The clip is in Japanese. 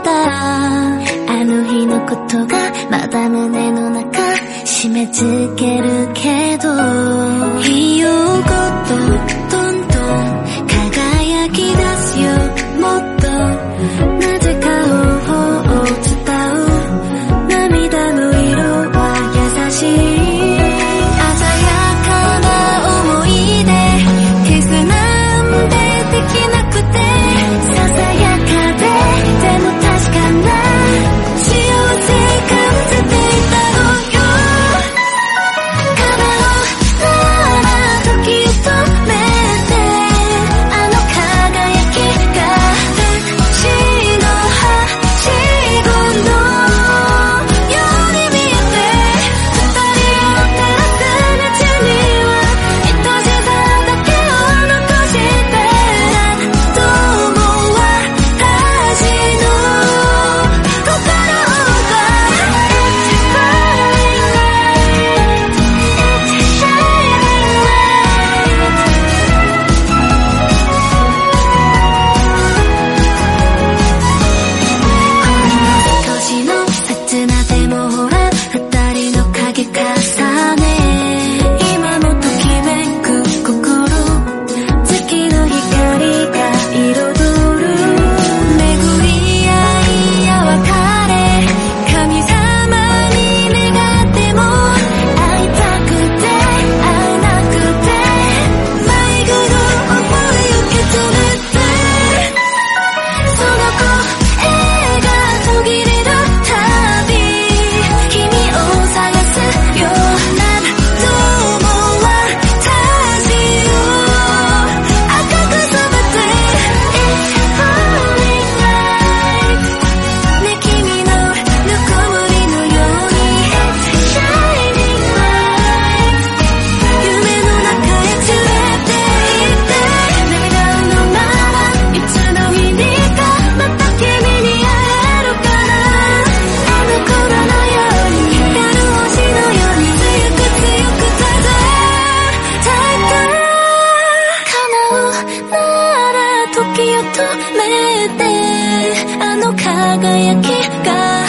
った。あの日のことがまだ胸の中締め付けるけど。とめてあの輝きが